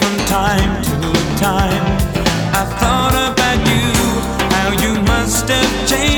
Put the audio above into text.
from time to time. I thought about you, how you must have changed.